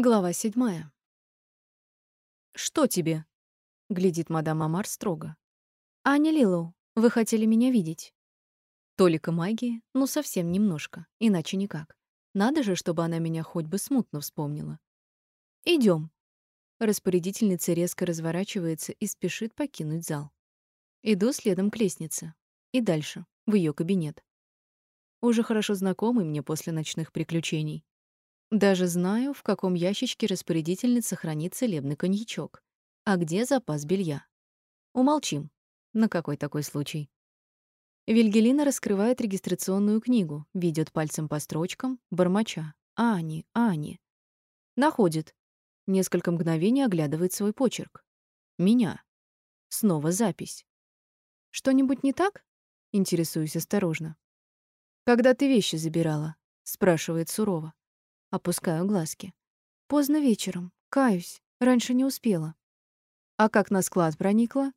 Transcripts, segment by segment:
Глава седьмая. «Что тебе?» — глядит мадам Амар строго. «Аня Лилоу, вы хотели меня видеть?» Толика магии, ну совсем немножко, иначе никак. Надо же, чтобы она меня хоть бы смутно вспомнила. Идем. Распорядительница резко разворачивается и спешит покинуть зал. Иду следом к лестнице. И дальше, в ее кабинет. Уже хорошо знакомый мне после ночных приключений. Даже знаю, в каком ящичке распорядительница хранит целебный коньячок, а где запас белья. Умолчим. На какой такой случай? Вильгелина раскрывает регистрационную книгу, ведет пальцем по строчкам, бормоча. Ани, Ани. Находит. Несколько мгновений оглядывает свой почерк. Меня. Снова запись. Что-нибудь не так? Интересуюсь осторожно. Когда ты вещи забирала? спрашивает сурово. Опускаю глазки. Поздно вечером. Каюсь. Раньше не успела. А как на склад проникла?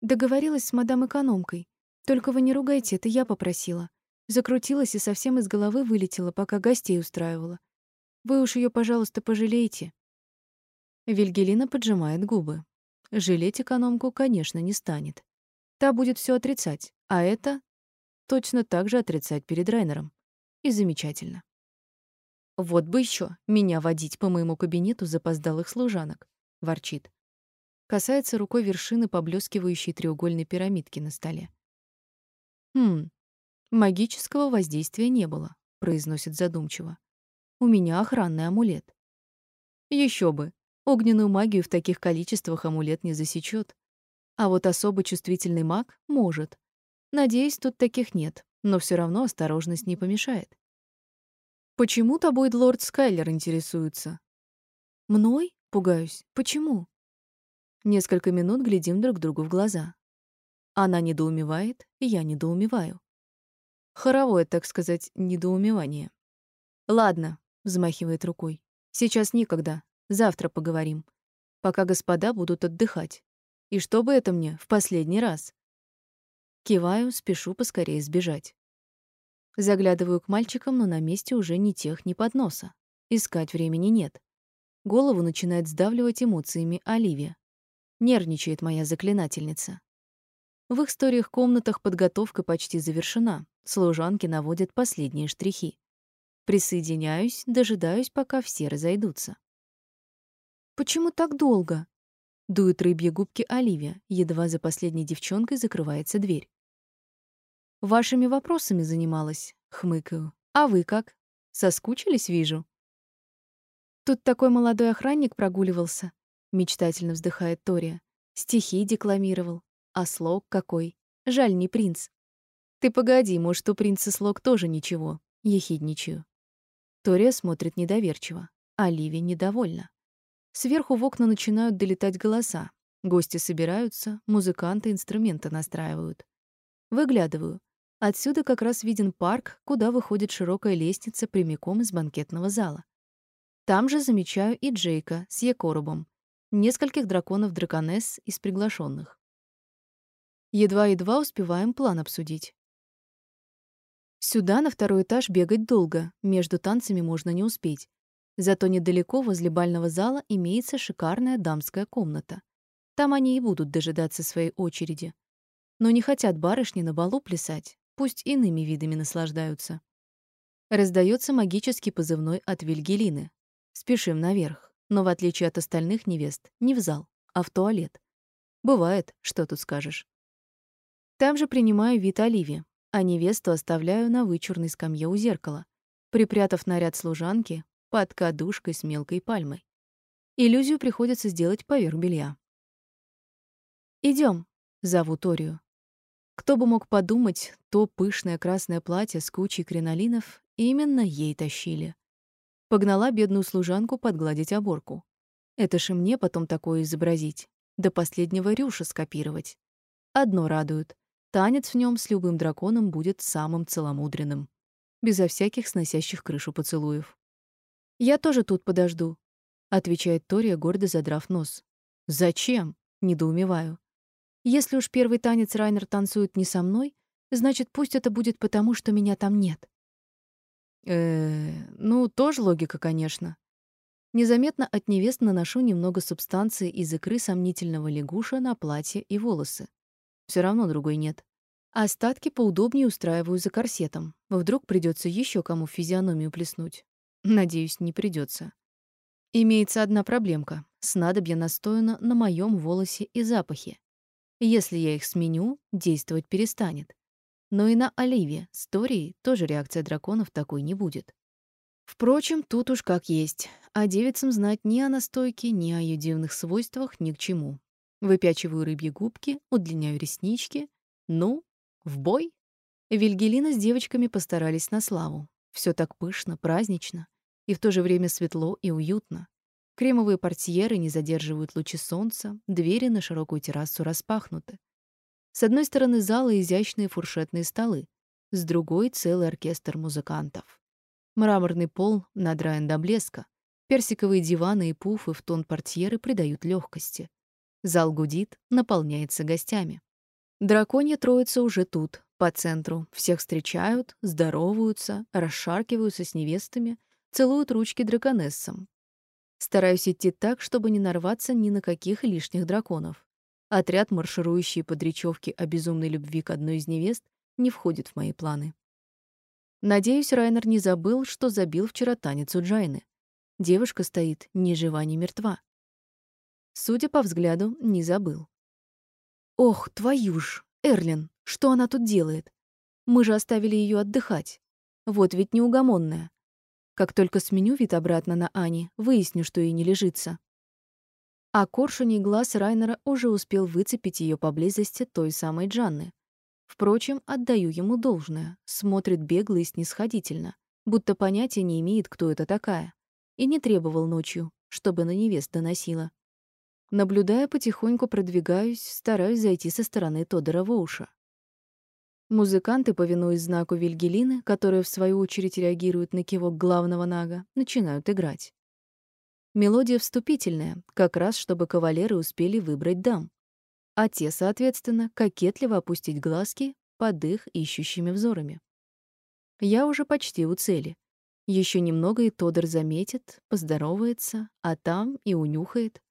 Договорилась с мадам-экономкой. Только вы не ругайте, это я попросила. Закрутилась и совсем из головы вылетела, пока гостей устраивала. Вы уж ее, пожалуйста, пожалеете. Вильгелина поджимает губы. Жалеть экономку, конечно, не станет. Та будет все отрицать, а это точно так же отрицать перед Райнером. И замечательно. Вот бы еще меня водить по моему кабинету запоздалых служанок, ворчит. Касается рукой вершины поблескивающей треугольной пирамидки на столе. Хм. Магического воздействия не было, произносит задумчиво. У меня охранный амулет. Еще бы. Огненную магию в таких количествах амулет не засечет. А вот особо чувствительный маг может. Надеюсь, тут таких нет, но все равно осторожность не помешает. Почему тобой лорд Скайлер интересуется? Мной? Пугаюсь. Почему? Несколько минут глядим друг другу в глаза. Она недоумевает, и я недоумеваю. Хоровое, так сказать, недоумевание. Ладно, взмахивает рукой. Сейчас никогда. Завтра поговорим. Пока господа будут отдыхать. И чтобы это мне в последний раз. Киваю, спешу поскорее сбежать. Заглядываю к мальчикам, но на месте уже ни тех, ни подноса. Искать времени нет. Голову начинает сдавливать эмоциями Оливия. Нервничает моя заклинательница. В их сториях комнатах подготовка почти завершена. Служанки наводят последние штрихи. Присоединяюсь, дожидаюсь, пока все разойдутся. «Почему так долго?» Дует рыбьи губки Оливия, едва за последней девчонкой закрывается дверь. Вашими вопросами занималась, хмыкаю. А вы как? Соскучились, вижу. Тут такой молодой охранник прогуливался, мечтательно вздыхает Тория. Стихи декламировал. А слог какой? Жаль, не принц. Ты погоди, может, у принца слог тоже ничего. Ехидничаю. Тория смотрит недоверчиво. Оливия недовольна. Сверху в окна начинают долетать голоса. Гости собираются, музыканты инструменты настраивают. Выглядываю. Отсюда как раз виден парк, куда выходит широкая лестница прямиком из банкетного зала. Там же замечаю и Джейка с Якоробом, нескольких драконов-драконесс из приглашенных. Едва-едва успеваем план обсудить. Сюда, на второй этаж, бегать долго, между танцами можно не успеть. Зато недалеко, возле бального зала, имеется шикарная дамская комната. Там они и будут дожидаться своей очереди. Но не хотят барышни на балу плясать, Пусть иными видами наслаждаются. Раздается магический позывной от Вильгелины. Спешим наверх, но в отличие от остальных невест, не в зал, а в туалет. Бывает, что тут скажешь. Там же принимаю вид Оливии, а невесту оставляю на вычурной скамье у зеркала, припрятав наряд служанки под кадушкой с мелкой пальмой. Иллюзию приходится сделать поверх белья. Идем, зову Торию. Кто бы мог подумать, то пышное красное платье с кучей кринолинов именно ей тащили. Погнала бедную служанку подгладить оборку. Это ж и мне потом такое изобразить, до последнего рюша скопировать. Одно радует. Танец в нем с любым драконом будет самым целомудренным. Безо всяких сносящих крышу поцелуев. «Я тоже тут подожду», — отвечает Тория, гордо задрав нос. «Зачем?» — недоумеваю. Если уж первый танец Райнер танцует не со мной, значит, пусть это будет потому, что меня там нет. Э, ну, тоже логика, конечно. Незаметно от невест наношу немного субстанции из икры сомнительного лягуша на платье и волосы. Все равно другой нет. Остатки поудобнее устраиваю за корсетом. Вдруг придется еще кому физиономию плеснуть. Надеюсь, не придется. Имеется одна проблемка. Снадобье настояно на моем волосе и запахе. Если я их сменю, действовать перестанет. Но и на Оливе с Торией тоже реакция драконов такой не будет. Впрочем, тут уж как есть. А девицам знать ни о настойке, ни о ее дивных свойствах ни к чему. Выпячиваю рыбьи губки, удлиняю реснички. Ну, в бой. Вильгелина с девочками постарались на славу. Все так пышно, празднично и в то же время светло и уютно. Кремовые портьеры не задерживают лучи солнца, двери на широкую террасу распахнуты. С одной стороны зала изящные фуршетные столы, с другой — целый оркестр музыкантов. Мраморный пол надраен до блеска, персиковые диваны и пуфы в тон портьеры придают легкости. Зал гудит, наполняется гостями. Драконья троица уже тут, по центру. Всех встречают, здороваются, расшаркиваются с невестами — целуют ручки драконессам. Стараюсь идти так, чтобы не нарваться ни на каких лишних драконов. Отряд, марширующий под речевки о безумной любви к одной из невест, не входит в мои планы. Надеюсь, Райнер не забыл, что забил вчера танец у Джайны. Девушка стоит ни жива, ни мертва. Судя по взгляду, не забыл. Ох, твою ж, Эрлин, что она тут делает? Мы же оставили ее отдыхать. Вот ведь неугомонная. Как только сменю вид обратно на Ани, выясню, что ей не лежится. А коршуний глаз Райнера уже успел выцепить ее поблизости той самой Джанны. Впрочем, отдаю ему должное. Смотрит бегло и снисходительно, будто понятия не имеет, кто это такая. И не требовал ночью, чтобы на невест доносила. Наблюдая, потихоньку продвигаюсь, стараюсь зайти со стороны Тодора Воуша. Музыканты, повинуясь знаку Вильгелины, которая в свою очередь реагирует на кивок главного нага, начинают играть. Мелодия вступительная, как раз чтобы кавалеры успели выбрать дам. А те, соответственно, кокетливо опустить глазки под их ищущими взорами. Я уже почти у цели. Еще немного, и Тодор заметит, поздоровается, а там и унюхает.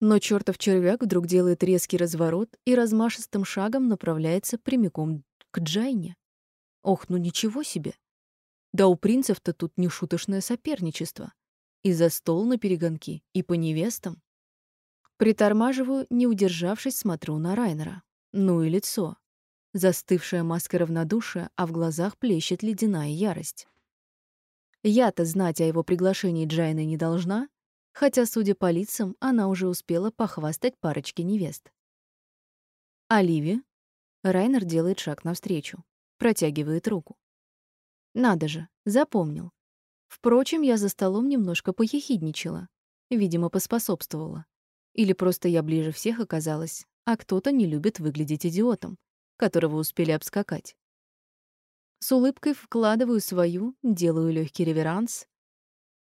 Но чертов червяк вдруг делает резкий разворот и размашистым шагом направляется прямиком к Джайне. Ох, ну ничего себе. Да у принцев-то тут нешуточное соперничество. И за стол на перегонки, и по невестам. Притормаживаю, не удержавшись, смотрю на Райнера. Ну и лицо. Застывшая маска равнодушия, а в глазах плещет ледяная ярость. Я-то знать о его приглашении Джайны не должна, хотя, судя по лицам, она уже успела похвастать парочке невест. Оливия, Райнер делает шаг навстречу, протягивает руку. Надо же, запомнил. Впрочем, я за столом немножко поехидничала. Видимо, поспособствовала. Или просто я ближе всех оказалась, а кто-то не любит выглядеть идиотом, которого успели обскакать. С улыбкой вкладываю свою, делаю легкий реверанс.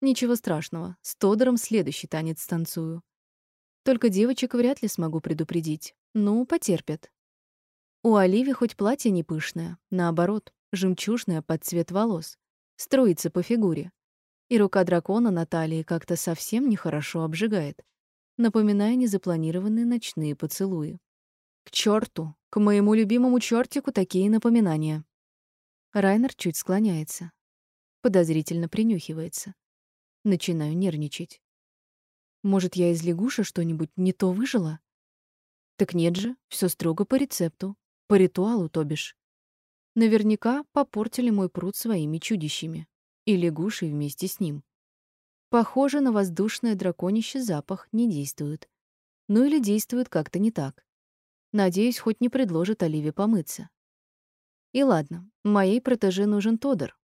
Ничего страшного, с Тодором следующий танец танцую. Только девочек вряд ли смогу предупредить. Ну, потерпят. У Оливи хоть платье не пышное, наоборот, жемчужное под цвет волос, строится по фигуре. И рука дракона на талии как-то совсем нехорошо обжигает, напоминая незапланированные ночные поцелуи. К черту, к моему любимому чертику такие напоминания. Райнер чуть склоняется, подозрительно принюхивается. Начинаю нервничать. Может, я из лягуша что-нибудь не то выжила? Так нет же, все строго по рецепту. По ритуалу, то бишь. Наверняка попортили мой пруд своими чудищами. И лягушей вместе с ним. Похоже, на воздушное драконище запах не действует. Ну или действует как-то не так. Надеюсь, хоть не предложит Оливе помыться. И ладно, моей протеже нужен Тодор.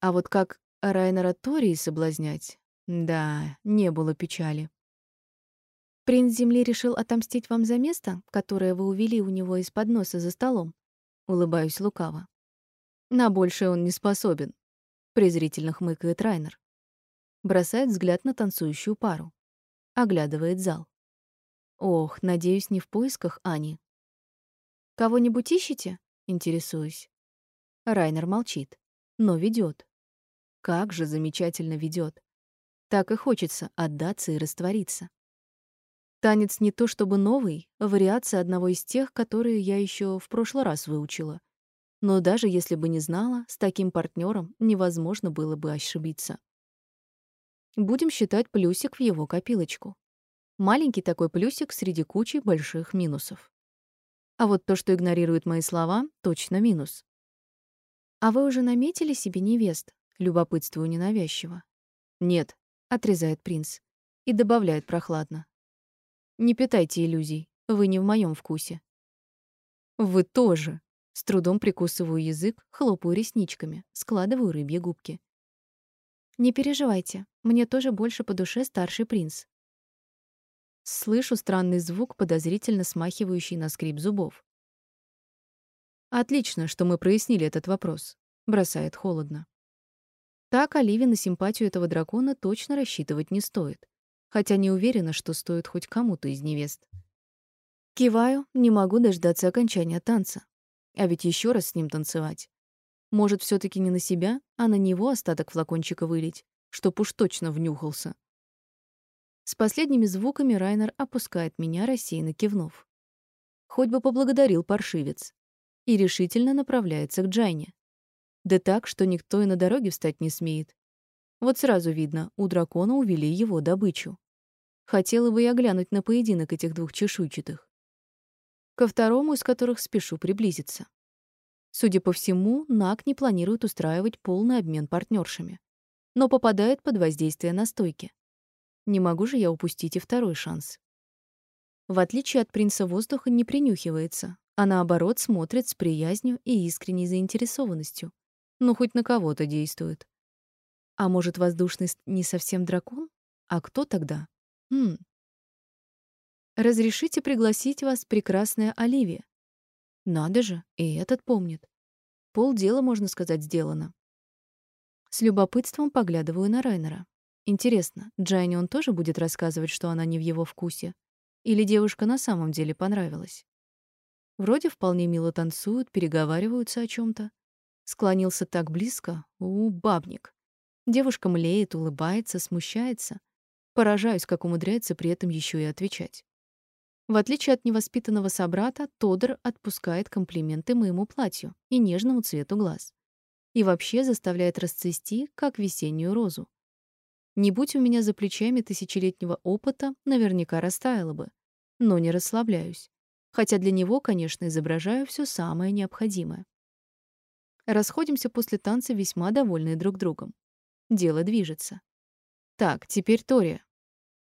А вот как Райнера Тории соблазнять? Да, не было печали. Принц Земли решил отомстить вам за место, которое вы увели у него из-под носа за столом. Улыбаюсь лукаво. На большее он не способен, презрительно хмыкает Райнер. Бросает взгляд на танцующую пару. Оглядывает зал. Ох, надеюсь, не в поисках Ани. Кого-нибудь ищете? Интересуюсь. Райнер молчит, но ведет. Как же замечательно ведет. Так и хочется отдаться и раствориться. Танец не то чтобы новый, а вариация одного из тех, которые я еще в прошлый раз выучила. Но даже если бы не знала, с таким партнером невозможно было бы ошибиться. Будем считать плюсик в его копилочку. Маленький такой плюсик среди кучи больших минусов. А вот то, что игнорирует мои слова, точно минус. А вы уже наметили себе невест? Любопытствую ненавязчиво. Нет, отрезает принц и добавляет прохладно. Не питайте иллюзий, вы не в моем вкусе. Вы тоже. С трудом прикусываю язык, хлопаю ресничками, складываю рыбьи губки. Не переживайте, мне тоже больше по душе старший принц. Слышу странный звук, подозрительно смахивающий на скрип зубов. Отлично, что мы прояснили этот вопрос, бросает холодно. Так Оливии на симпатию этого дракона точно рассчитывать не стоит, хотя не уверена, что стоит хоть кому-то из невест. Киваю, не могу дождаться окончания танца. А ведь еще раз с ним танцевать. Может, все таки не на себя, а на него остаток флакончика вылить, чтоб уж точно внюхался. С последними звуками Райнер опускает меня, рассеянно кивнув. Хоть бы поблагодарил паршивец. И решительно направляется к Джайне. Да так, что никто и на дороге встать не смеет. Вот сразу видно, у дракона увели его добычу. Хотела бы я глянуть на поединок этих двух чешуйчатых. Ко второму из которых спешу приблизиться. Судя по всему, Нак не планирует устраивать полный обмен партнершами, но попадает под воздействие настойки. Не могу же я упустить и второй шанс. В отличие от принца воздуха не принюхивается, а наоборот смотрит с приязнью и искренней заинтересованностью. Ну, хоть на кого-то действует. А может, воздушный не совсем дракон? А кто тогда? Хм. Разрешите пригласить вас, прекрасная Оливия. Надо же, и этот помнит. Полдела, можно сказать, сделано. С любопытством поглядываю на Райнера. Интересно, Джайне он тоже будет рассказывать, что она не в его вкусе? Или девушка на самом деле понравилась? Вроде вполне мило танцуют, переговариваются о чем то Склонился так близко. У, бабник. Девушка млеет, улыбается, смущается. Поражаюсь, как умудряется при этом еще и отвечать. В отличие от невоспитанного собрата, Тодор отпускает комплименты моему платью и нежному цвету глаз. И вообще заставляет расцвести, как весеннюю розу. Не будь у меня за плечами тысячелетнего опыта, наверняка растаяла бы. Но не расслабляюсь. Хотя для него, конечно, изображаю все самое необходимое. Расходимся после танца весьма довольные друг другом. Дело движется. Так, теперь Тория.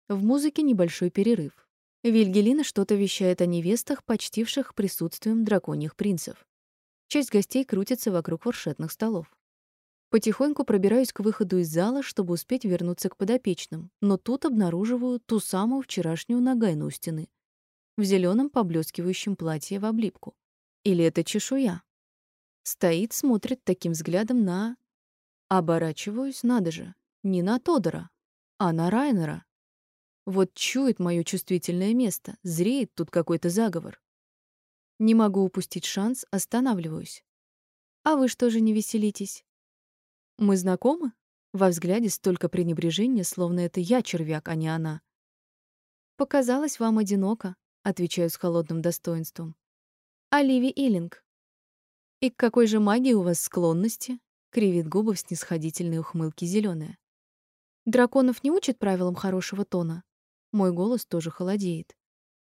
В музыке небольшой перерыв. Вильгелина что-то вещает о невестах, почтивших присутствием драконьих принцев. Часть гостей крутится вокруг фуршетных столов. Потихоньку пробираюсь к выходу из зала, чтобы успеть вернуться к подопечным, но тут обнаруживаю ту самую вчерашнюю нагайну у стены. В зеленом поблескивающем платье в облипку. Или это чешуя? Стоит, смотрит таким взглядом на... Оборачиваюсь, надо же, не на Тодора, а на Райнера. Вот чует моё чувствительное место, зреет тут какой-то заговор. Не могу упустить шанс, останавливаюсь. А вы что же не веселитесь? Мы знакомы? Во взгляде столько пренебрежения, словно это я червяк, а не она. Показалось вам одиноко, отвечаю с холодным достоинством. Оливи Иллинг. И к какой же магии у вас склонности? Кривит губы в снисходительной ухмылке зеленая. Драконов не учат правилам хорошего тона, мой голос тоже холодеет.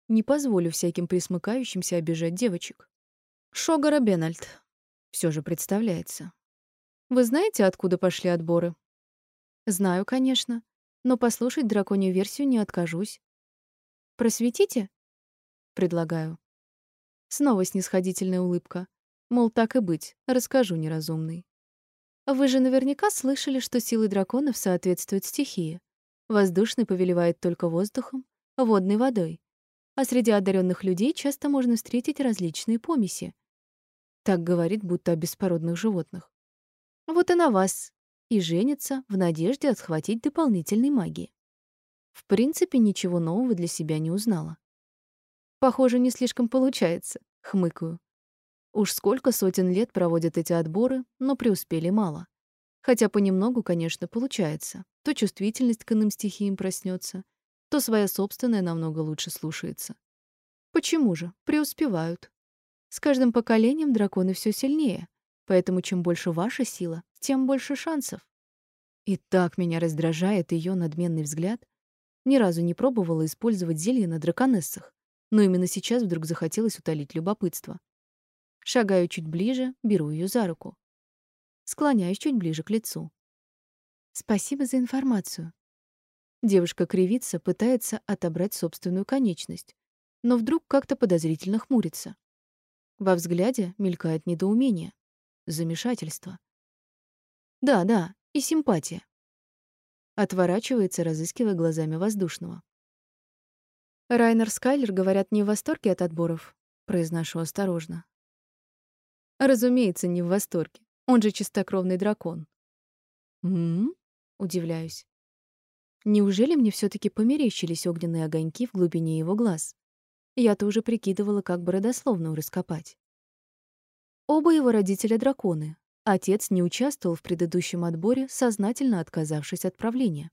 Не позволю всяким присмыкающимся обижать девочек. Шогара Бенальд. Все же представляется. Вы знаете, откуда пошли отборы? Знаю, конечно, но послушать драконью версию не откажусь. Просветите? Предлагаю. Снова снисходительная улыбка. Мол, так и быть, расскажу неразумный. Вы же наверняка слышали, что силы драконов соответствуют стихии. Воздушный повелевает только воздухом, водной водой. А среди одаренных людей часто можно встретить различные помеси. Так говорит, будто о беспородных животных. Вот и на вас. И женится в надежде отхватить дополнительной магии. В принципе, ничего нового для себя не узнала. Похоже, не слишком получается, хмыкаю. Уж сколько сотен лет проводят эти отборы, но преуспели мало. Хотя понемногу, конечно, получается. То чувствительность к иным стихиям проснется, то своя собственная намного лучше слушается. Почему же? Преуспевают. С каждым поколением драконы все сильнее, поэтому чем больше ваша сила, тем больше шансов. И так меня раздражает ее надменный взгляд. Ни разу не пробовала использовать зелье на драконессах, но именно сейчас вдруг захотелось утолить любопытство. Шагаю чуть ближе, беру ее за руку. Склоняюсь чуть ближе к лицу. Спасибо за информацию. Девушка кривится, пытается отобрать собственную конечность, но вдруг как-то подозрительно хмурится. Во взгляде мелькает недоумение, замешательство. Да, да, и симпатия. Отворачивается, разыскивая глазами воздушного. Райнер Скайлер, говорят, не в восторге от отборов, произношу осторожно. Разумеется, не в восторге. Он же чистокровный дракон. М? удивляюсь. Неужели мне все таки померещились огненные огоньки в глубине его глаз? Я-то уже прикидывала, как бы родословную раскопать. Оба его родителя драконы. Отец не участвовал в предыдущем отборе, сознательно отказавшись от правления.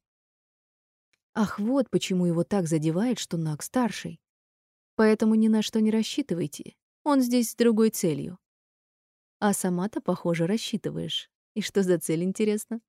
Ах, вот почему его так задевает, что Наг старший. Поэтому ни на что не рассчитывайте. Он здесь с другой целью. А сама-то, похоже, рассчитываешь. И что за цель, интересно?